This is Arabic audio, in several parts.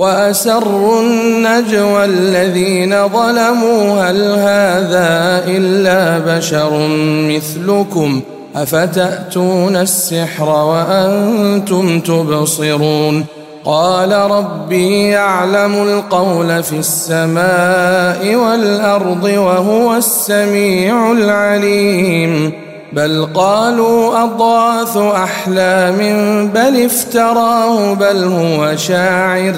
وأسروا النجوى الذين ظلموا هل هذا إلا بشر مثلكم أفتأتون السحر وأنتم تبصرون قال ربي يعلم القول في السماء والأرض وهو السميع العليم بل قالوا أضغاث أحلام بل افتراه بل هو شاعر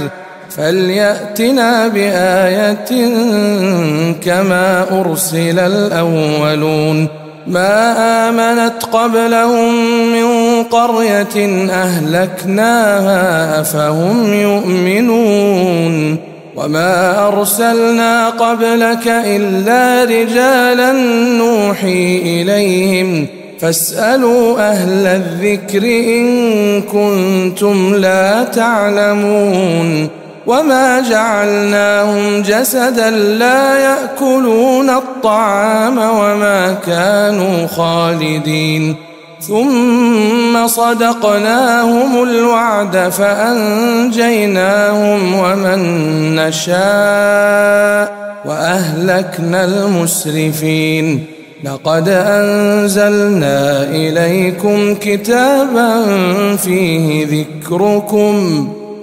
فليأتنا بآية كما أرسل الأولون ما آمنت قبلهم من قرية أهلكناها أفهم يؤمنون وما أرسلنا قبلك إلا رجالا نوحي إليهم فاسألوا أهل الذكر إن كنتم لا تعلمون وما جعلناهم جسدا لا ياكلون الطعام وما كانوا خالدين ثم صدقناهم الوعد فانجيناهم ومن نشاء واهلكنا المسرفين لقد انزلنا اليكم كتابا فيه ذكركم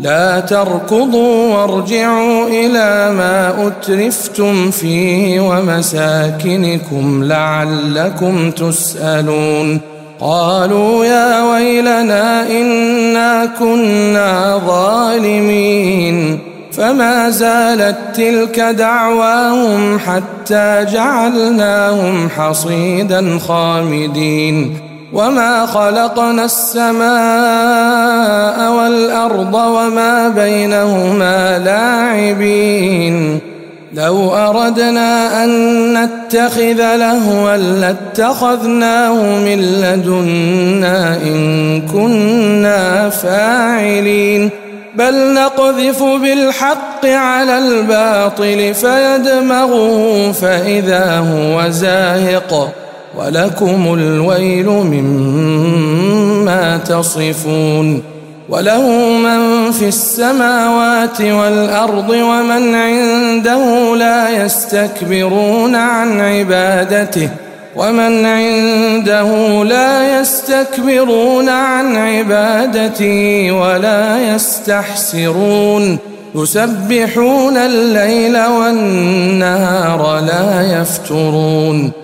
لا تركضوا وارجعوا إلى ما أترفتم فيه ومساكنكم لعلكم تسألون. قالوا يا ويلنا إنا كنا ظالمين. فما زالت تلك دعواهم حتى جعلناهم حصيدا خامدين. وما خلقنا السماء والارض وما بينهما لاعبين لو اردنا ان نتخذ لهوا لاتخذناه من لدنا ان كنا فاعلين بل نقذف بالحق على الباطل فيدمغه فاذا هو زاهق ولكم الويل مما تصفون وله من في السماوات والأرض ومن عنده لا يستكبرون عن عبادته ومن عنده لا يستكبرون عن عبادته ولا يستحسرون يسبحون الليل والنهار لا يفترون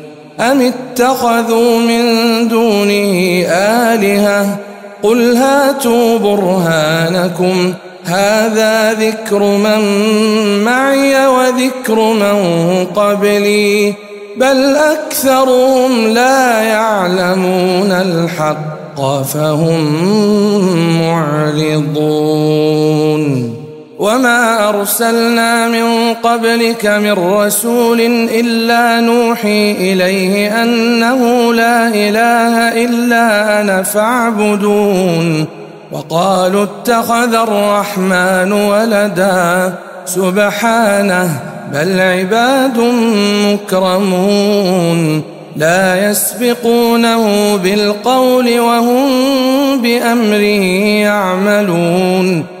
أم اتخذوا من دونه آلهة؟ قل هاتوا برهانكم هذا ذكر من معي وذكر من قبلي بل أكثرهم لا يعلمون الحق فهم معرضون. وما ارسلنا من قبلك من رسول الا نوحي اليه انه لا اله الا أنا فاعبدون وقالوا اتخذ الرحمن ولدا سبحانه بل عباد مكرمون لا يسبقونه بالقول وهم بامره يعملون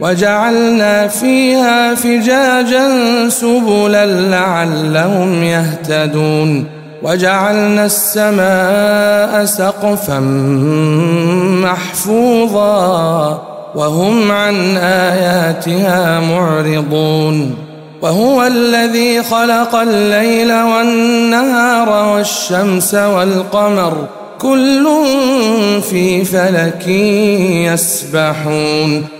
وجعلنا فيها فجاجا سبلا لعلهم يهتدون وجعلنا السماء سقفا محفوظا وهم عن آياتها معرضون وهو الذي خلق الليل والنهار والشمس والقمر كل في فلك يسبحون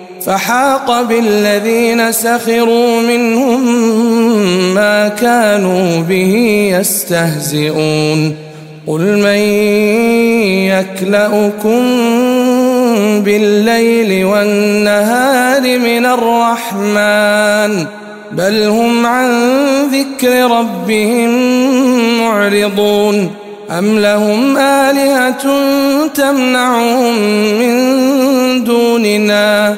فحاق بالذين سخروا منهم ما كانوا به يستهزئون. قل من يكلؤكم بالليل والنهار من الرحمن بل هم عن ذكر ربهم معرضون. أم لهم آلهة تمنعهم من دوننا؟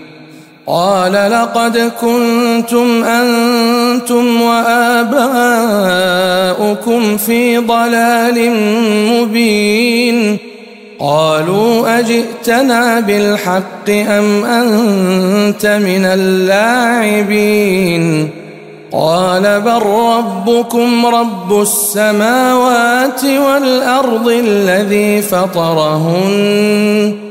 قال لقد كنتم أنتم وآباؤكم في ضلال مبين. قالوا أجئتنا بالحق أم أنت من اللاعبين؟ قال بل ربكم رب السماوات والأرض الذي فطرهن.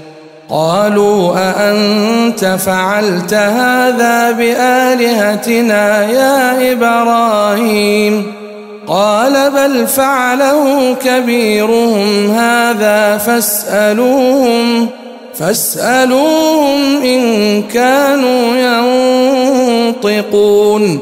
قالوا أأنت فعلت هذا بآلهتنا يا إبراهيم؟ قال بل فعله كبيرهم هذا فاسألوهم فاسألوهم إن كانوا ينطقون.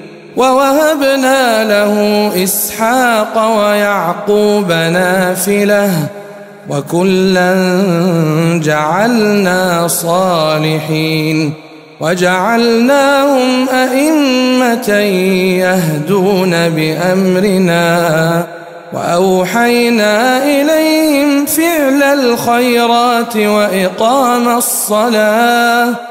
ووهبنا له إسحاق ويعقوب نافلة وكلا جعلنا صالحين وجعلناهم أئمة يهدون بأمرنا وأوحينا إليهم فعل الخيرات وإقام الصلاة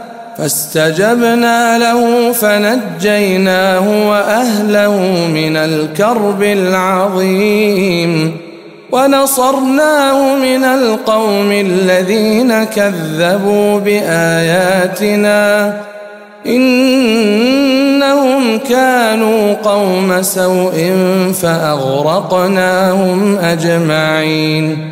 فاستجبنا له فنجيناه وأهله من الكرب العظيم ونصرناه من القوم الذين كذبوا بآياتنا إنهم كانوا قوم سوء فأغرقناهم أجمعين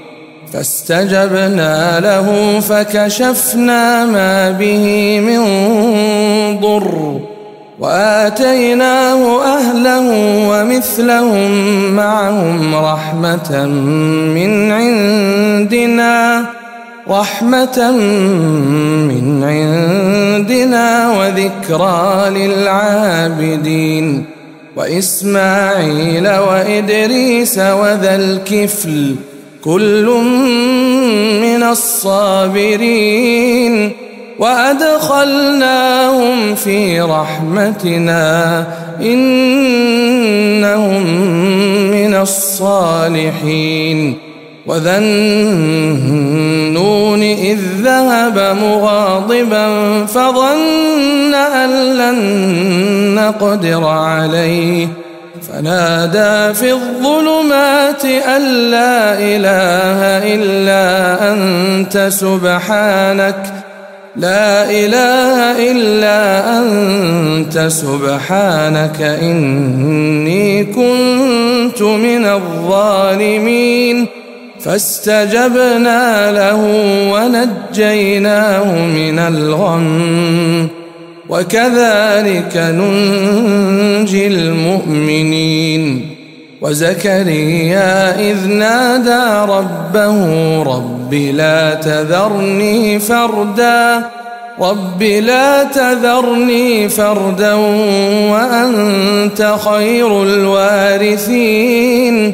فاستجبنا له فكشفنا ما به من ضر وآتيناه أهله ومثلهم معهم رحمة من عندنا رحمة من عندنا وذكرى للعابدين. وإسماعيل وإدريس وذا الكفل كل من الصابرين وأدخلناهم في رحمتنا إنهم من الصالحين وذا النون إذ ذهب مغاضبا فظن أن لن نقدر عليه فنادى في الظلمات أن لا إله إلا أنت سبحانك لا إله إلا أنت سبحانك إني كنت من الظالمين. فاستجبنا له ونجيناه من الغم. وكذلك ننجي المؤمنين. وزكريا إذ نادى ربه رب لا تذرني فردا رب لا تذرني فردا وأنت خير الوارثين.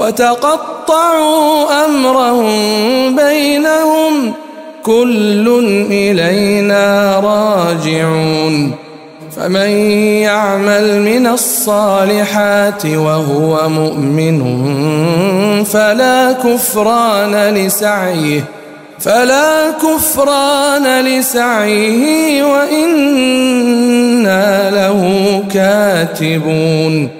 وتقطعوا أمرهم بينهم كل إلينا راجعون فمن يعمل من الصالحات وهو مؤمن فلا كفران لسعيه فلا كفران لسعيه وإنا له كاتبون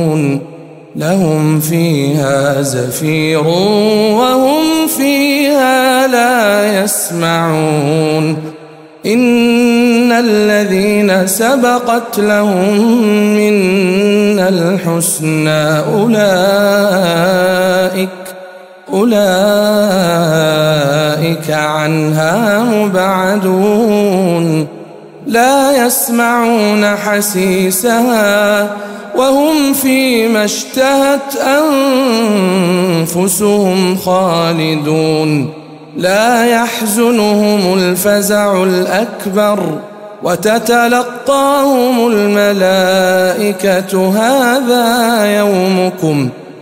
لهم فيها زفير وهم فيها لا يسمعون. إن الذين سبقت لهم منا الحسنى أولئك أولئك عنها مبعدون. لا يسمعون حسيسها وهم فيما اشتهت أنفسهم خالدون. لا يحزنهم الفزع الأكبر وتتلقاهم الملائكة. هذا يومكم.